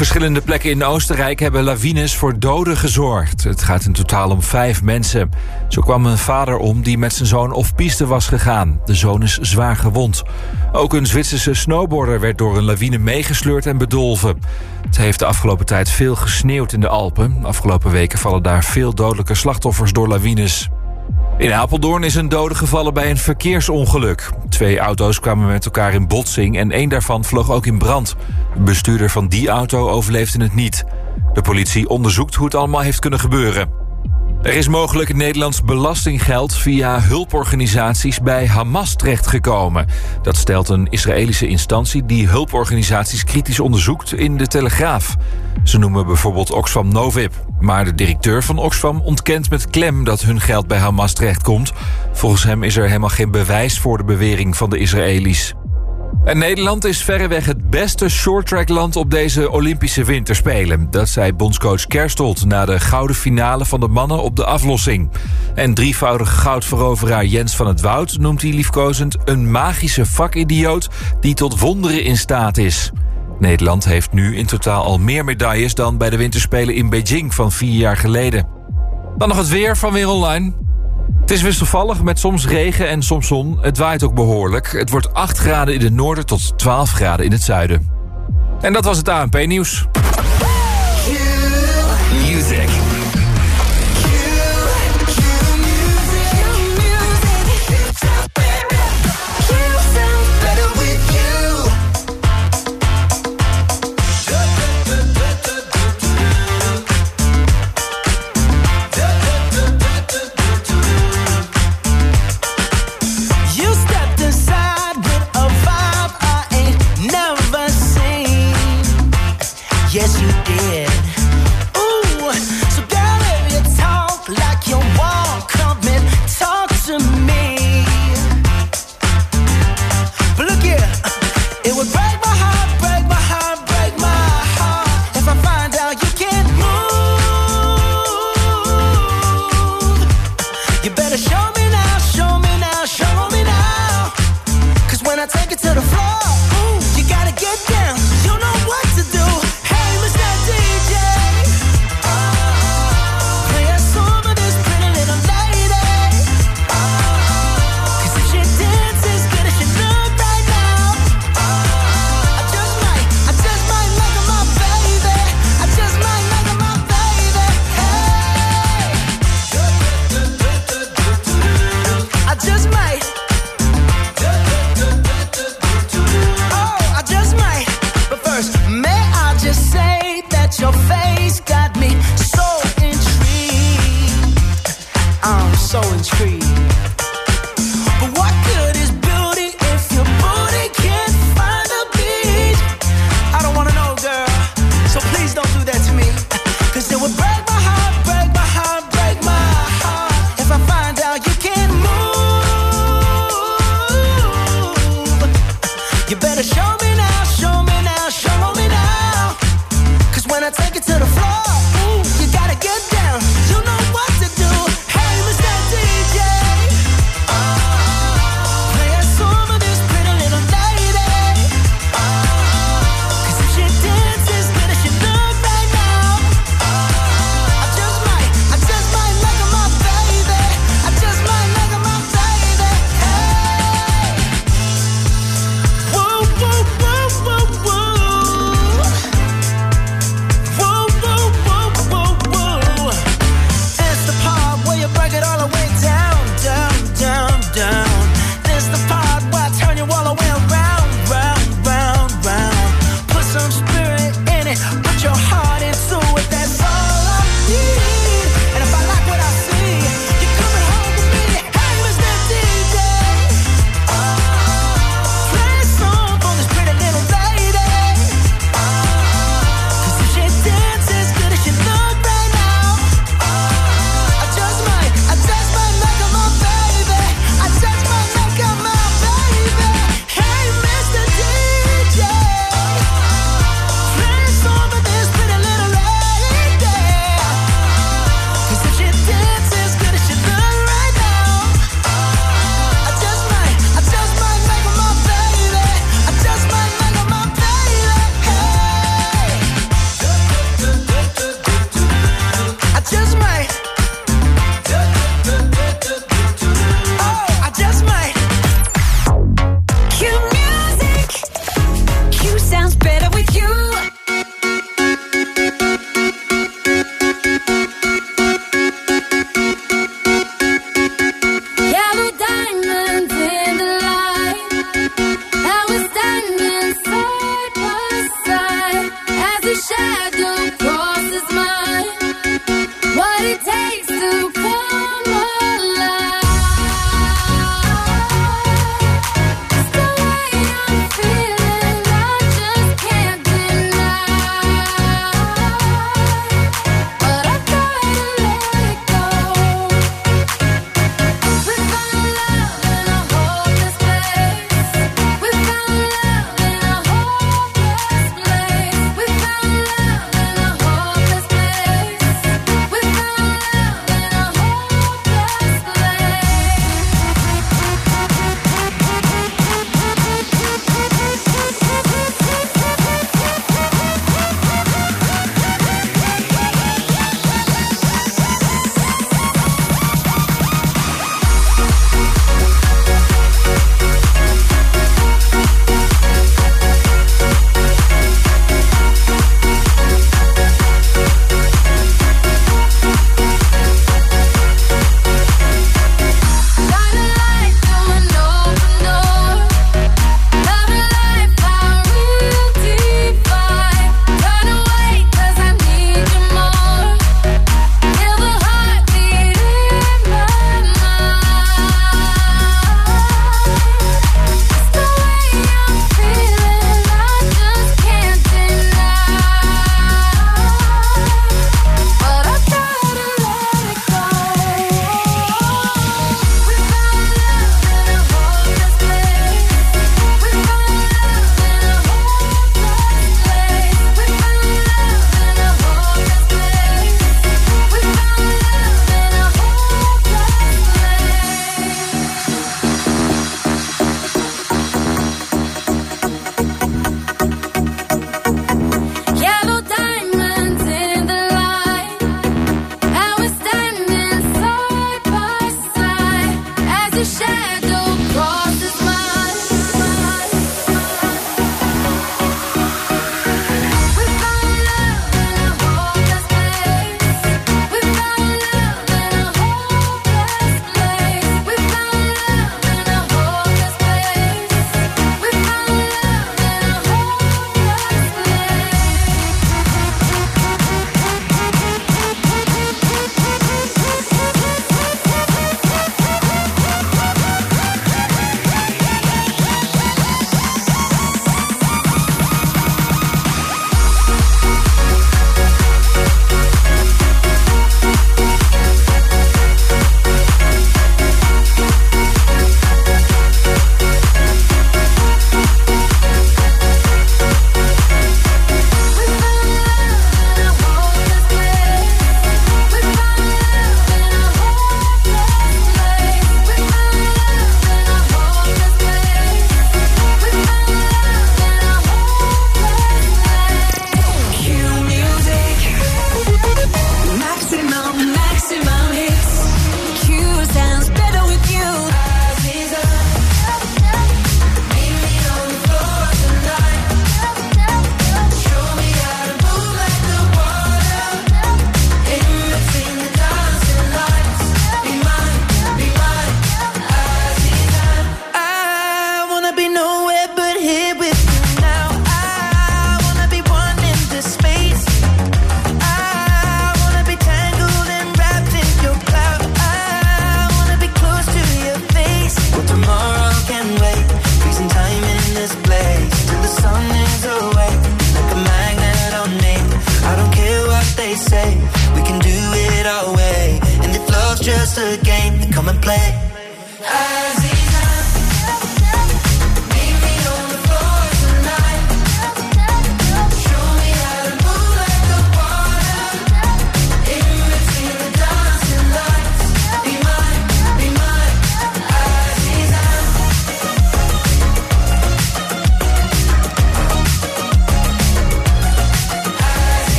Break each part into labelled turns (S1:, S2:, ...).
S1: Verschillende plekken in Oostenrijk hebben lawines voor doden gezorgd. Het gaat in totaal om vijf mensen. Zo kwam een vader om die met zijn zoon op piste was gegaan. De zoon is zwaar gewond. Ook een Zwitserse snowboarder werd door een lawine meegesleurd en bedolven. Het heeft de afgelopen tijd veel gesneeuwd in de Alpen. Afgelopen weken vallen daar veel dodelijke slachtoffers door lawines. In Apeldoorn is een dode gevallen bij een verkeersongeluk. Twee auto's kwamen met elkaar in botsing en één daarvan vloog ook in brand. De bestuurder van die auto overleefde het niet. De politie onderzoekt hoe het allemaal heeft kunnen gebeuren. Er is mogelijk Nederlands belastinggeld via hulporganisaties bij Hamas terechtgekomen. Dat stelt een Israëlische instantie die hulporganisaties kritisch onderzoekt in de Telegraaf. Ze noemen bijvoorbeeld Oxfam Novib. Maar de directeur van Oxfam ontkent met klem dat hun geld bij Hamas terechtkomt. Volgens hem is er helemaal geen bewijs voor de bewering van de Israëli's. En Nederland is verreweg het beste shorttrackland op deze Olympische Winterspelen. Dat zei bondscoach Kerstold na de gouden finale van de mannen op de aflossing. En drievoudige goudveroveraar Jens van het Woud noemt hij liefkozend... een magische vakidioot die tot wonderen in staat is. Nederland heeft nu in totaal al meer medailles dan bij de Winterspelen in Beijing van vier jaar geleden. Dan nog het weer van Weer Online. Het is wisselvallig met soms regen en soms zon. Het waait ook behoorlijk. Het wordt 8 graden in het noorden tot 12 graden in het zuiden. En dat was het ANP-nieuws.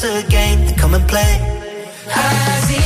S2: just a game to come and play. I see.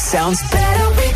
S3: sounds better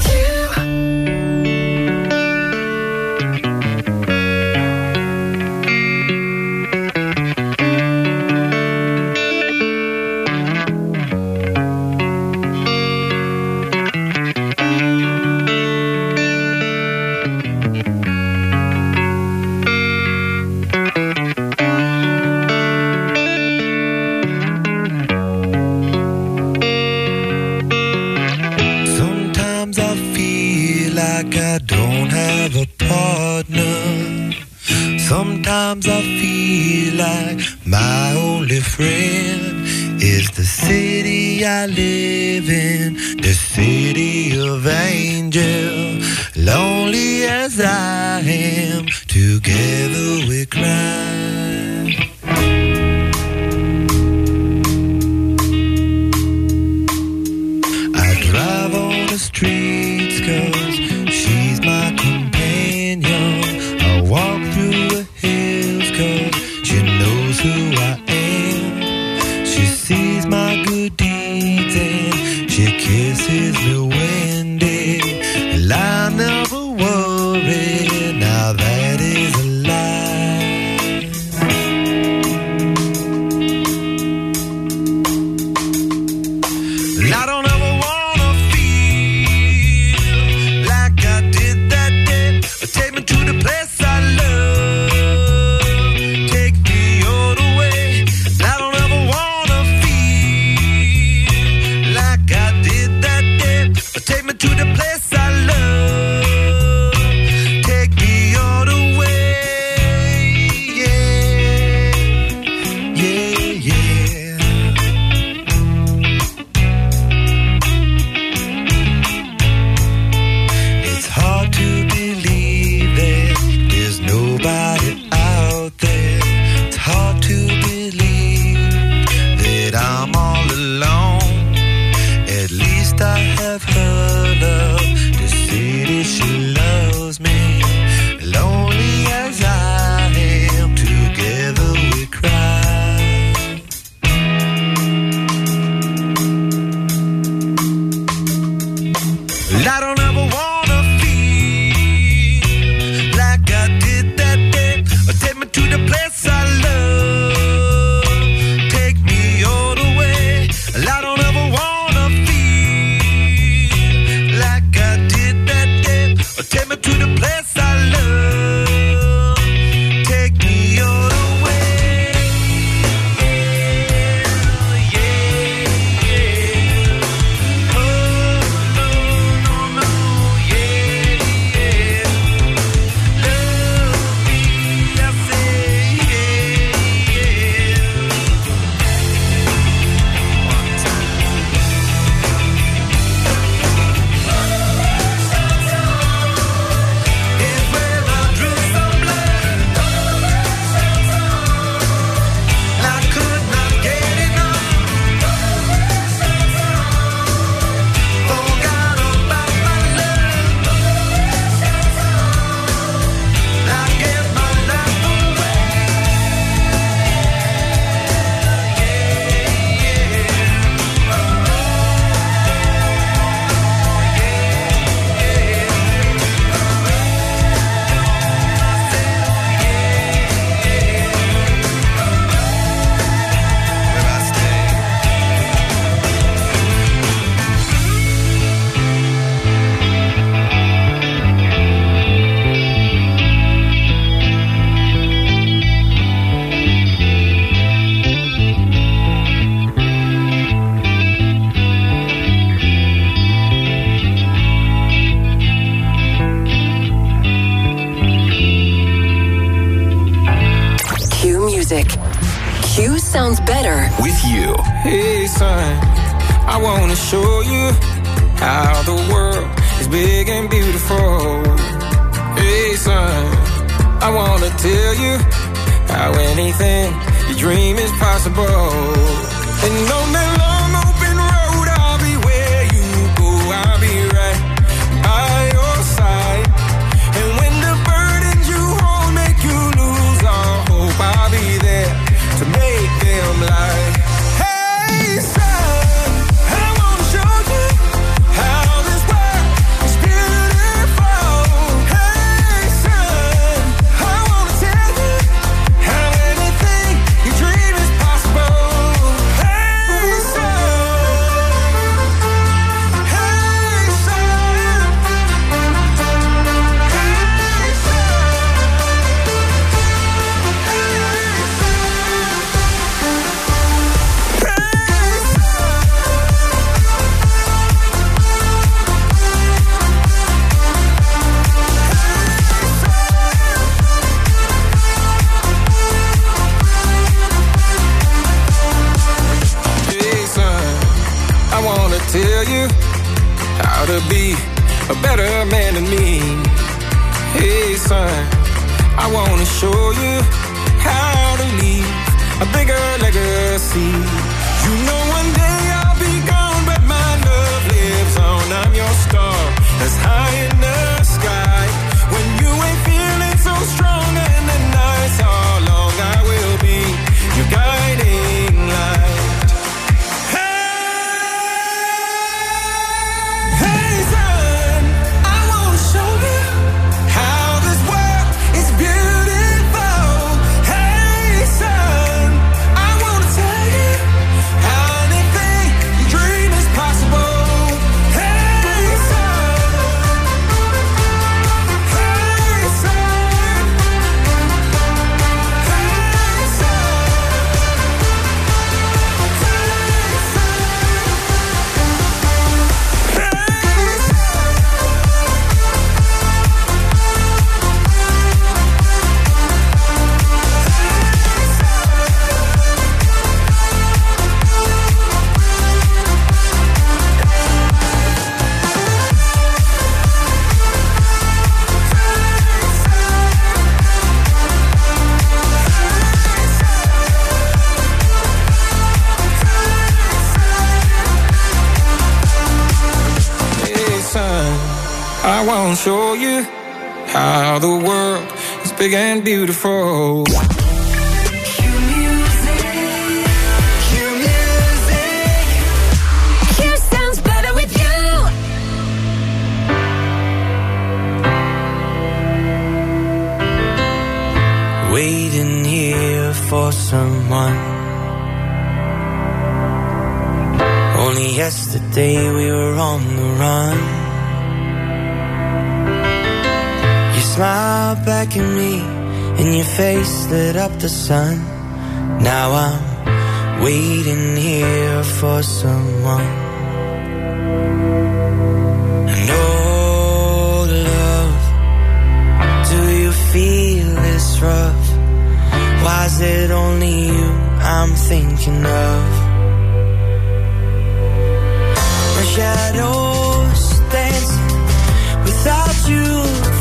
S4: a better man than me. Hey, son, I wanna show you how to leave a bigger legacy. You know, one day I'll be gone, but my love lives on. I'm your star. That's how.
S5: big and beautiful.
S3: Waiting here for someone. Only yesterday we were on the run. smiled back at me, and your face lit up the sun. Now I'm waiting here for someone. And oh, love, do you feel this rough? Why is it only you I'm thinking of? My shadows dancing without you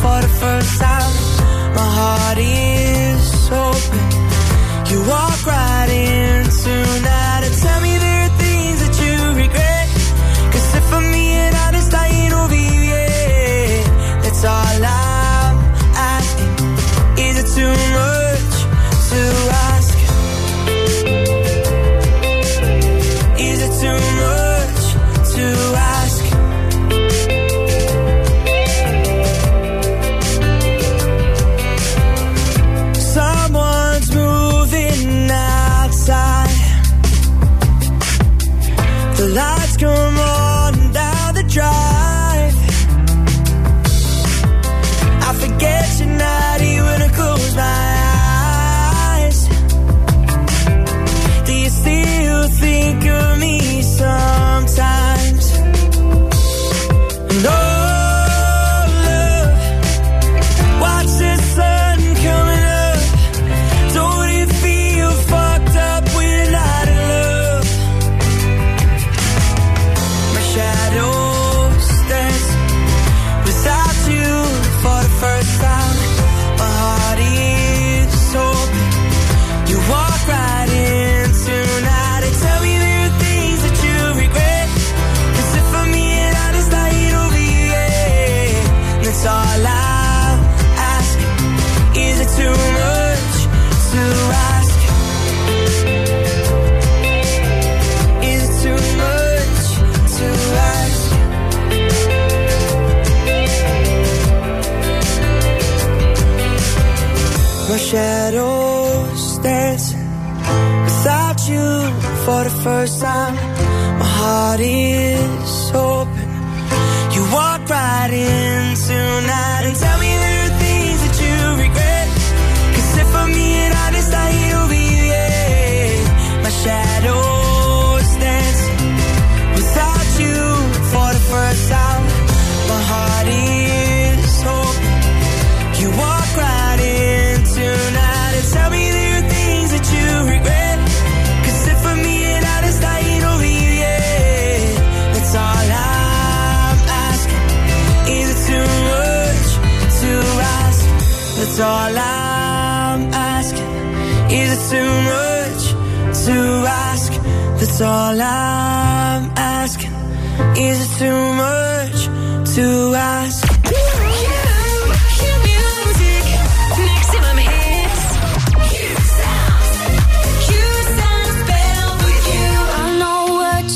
S3: for the first time my heart is open. You walk right in tonight and tell me there are things that you regret. Cause if I'm being honest, I ain't over you yet. That's all I'm asking. Is it too much to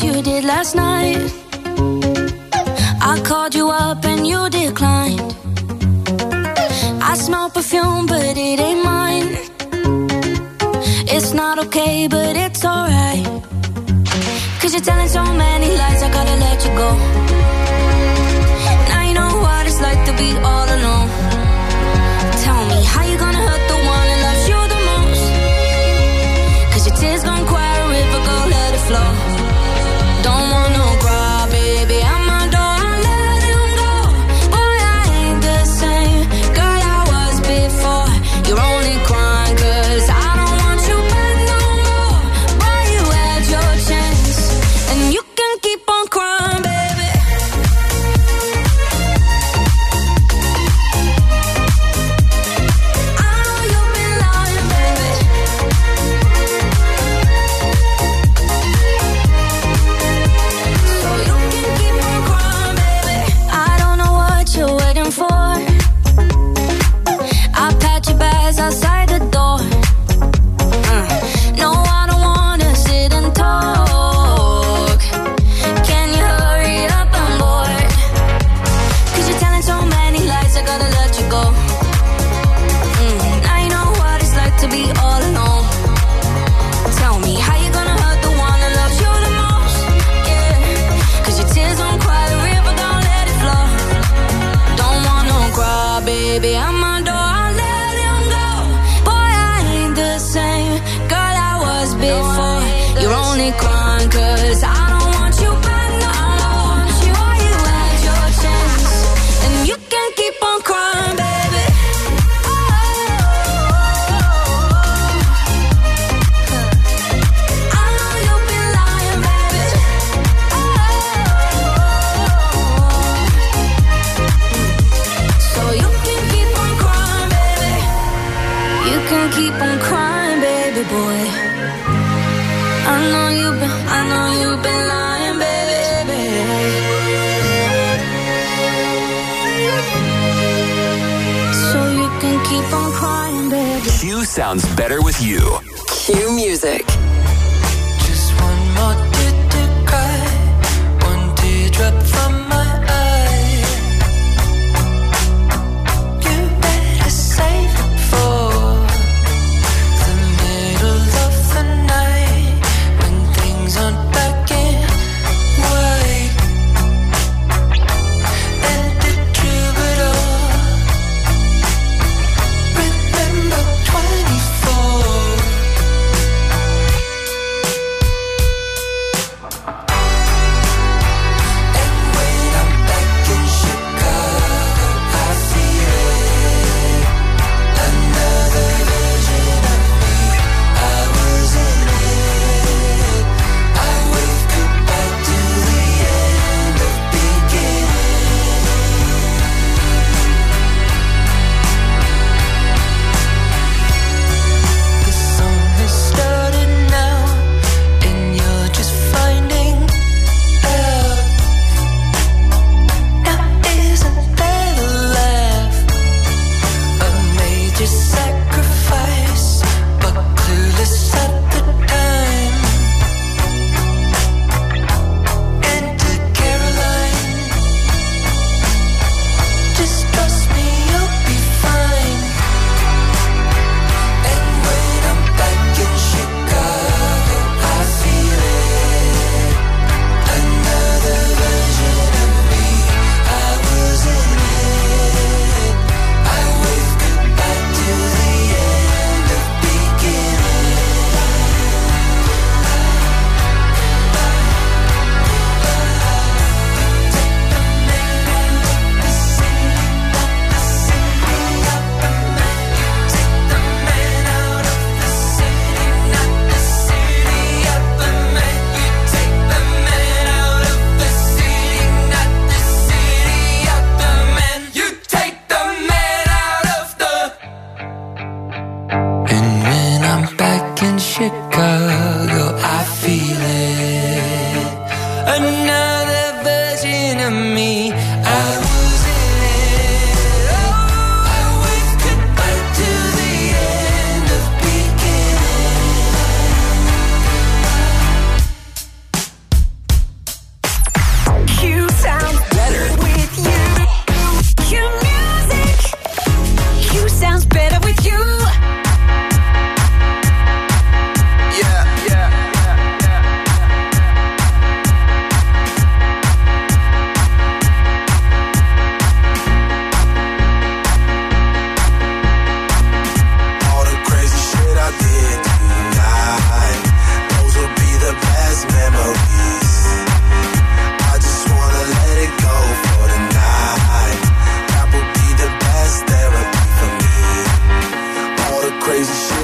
S3: you
S2: did last night. I called you up and you declined. I smell perfume, but it ain't mine. It's not okay, but it's alright. Cause you're telling so many lies, I gotta let you go. Now you know what it's like to be all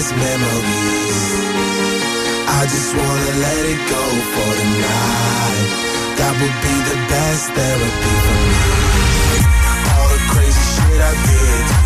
S6: past memories. I just wanna let it go for tonight. That would be the best therapy for me. All the crazy shit I did.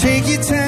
S7: Take your time,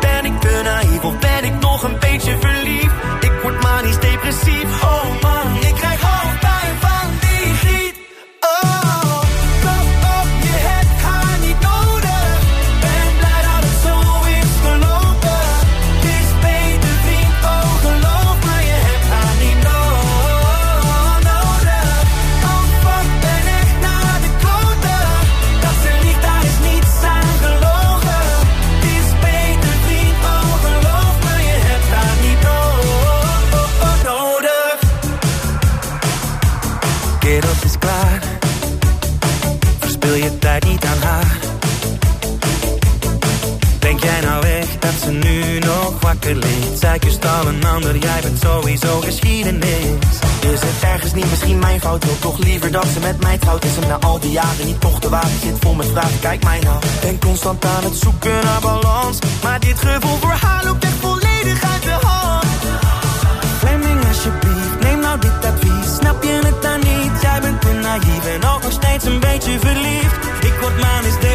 S8: ik te naïef? Of ben ik nog een beetje verliefd? Ik word manisch depressief, oh je tijd niet aan haar? Denk jij nou echt dat ze nu nog wakker ligt? Zij kust al een ander, jij bent sowieso geschiedenis. Is het ergens niet misschien mijn fout? Wil toch liever dat ze met mij trouwt? Is hem na al die jaren niet toch de waarde Zit vol met vragen, kijk mij nou. Ben constant aan het zoeken naar balans. Maar dit gevoel voor haar loopt echt volledig uit de hand steeds een beetje verliefd. Ik word manisch depressief,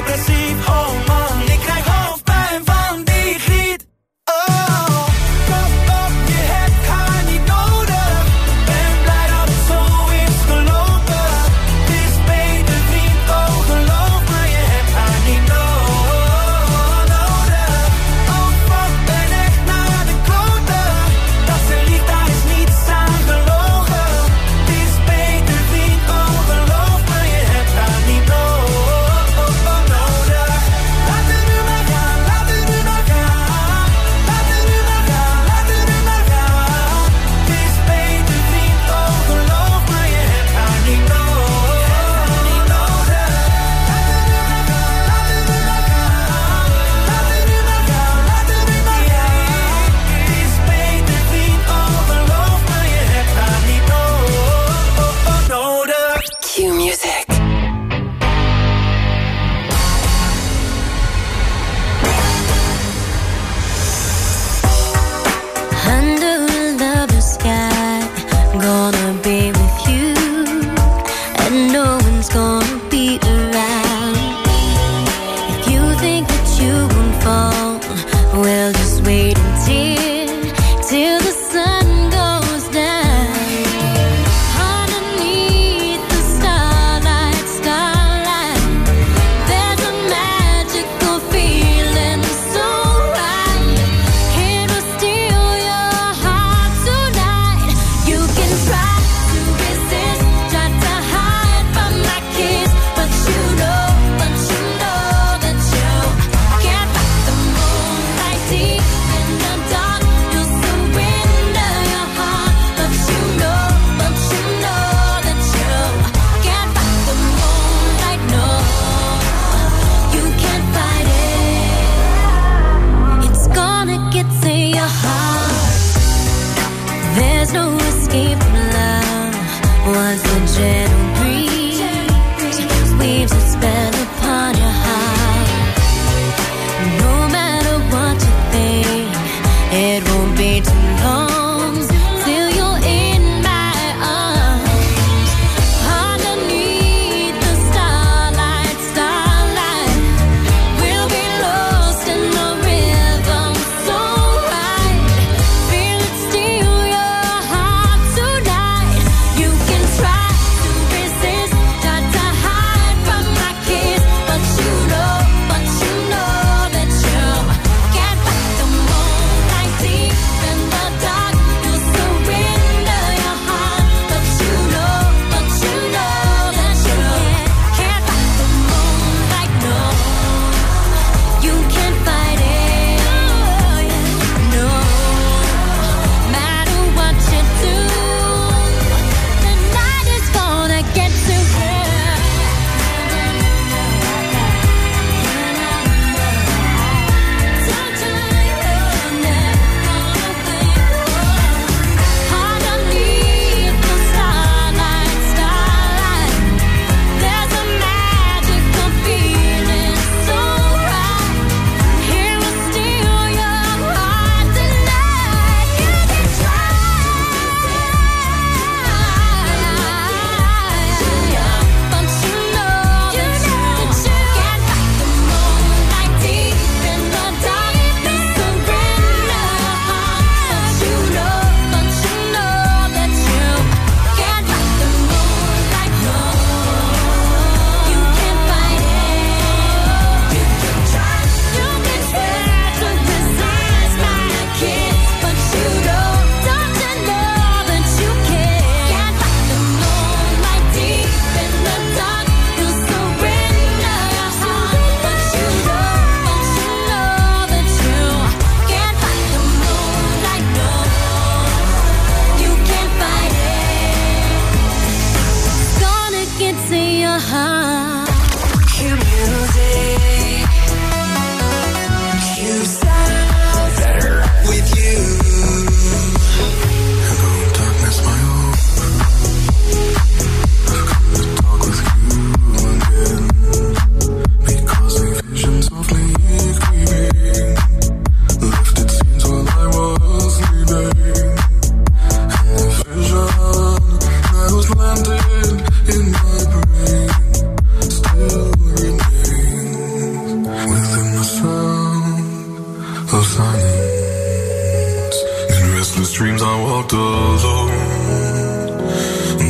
S8: walked alone. Oh.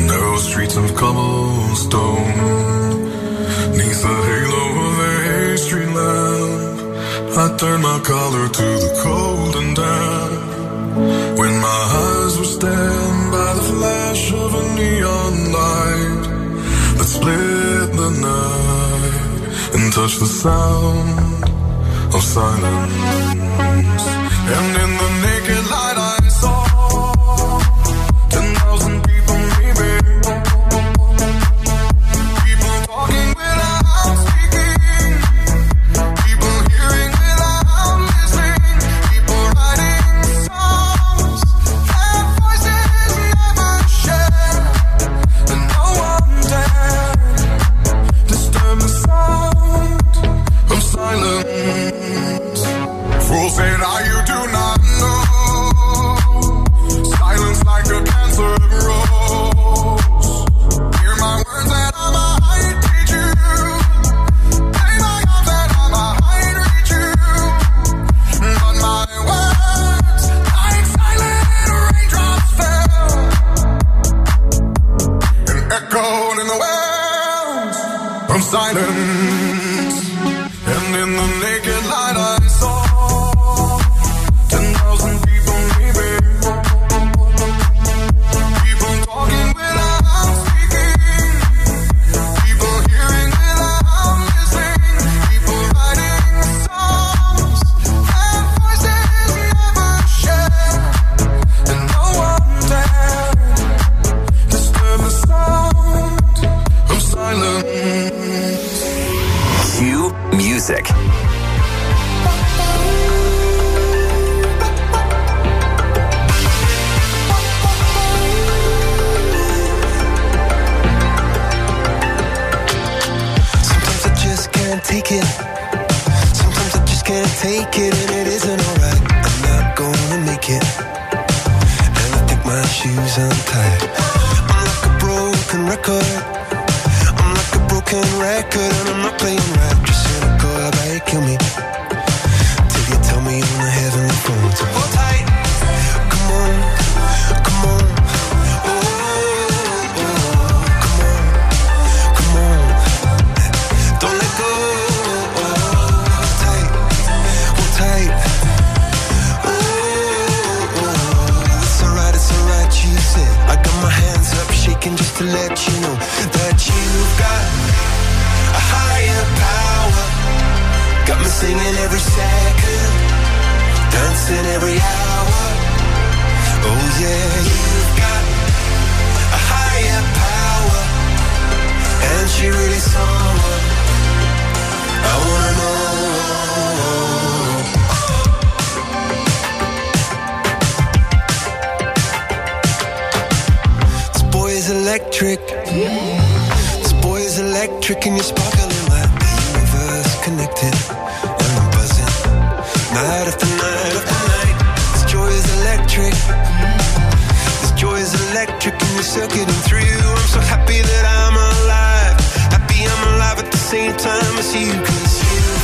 S8: Narrow streets of cobblestone. Neath the halo of a hay street lamp,
S9: I turned my collar to the cold and damp. When my eyes were stabbed by the flash of a neon light that split the night and touched the sound of silence. And in the
S6: Music.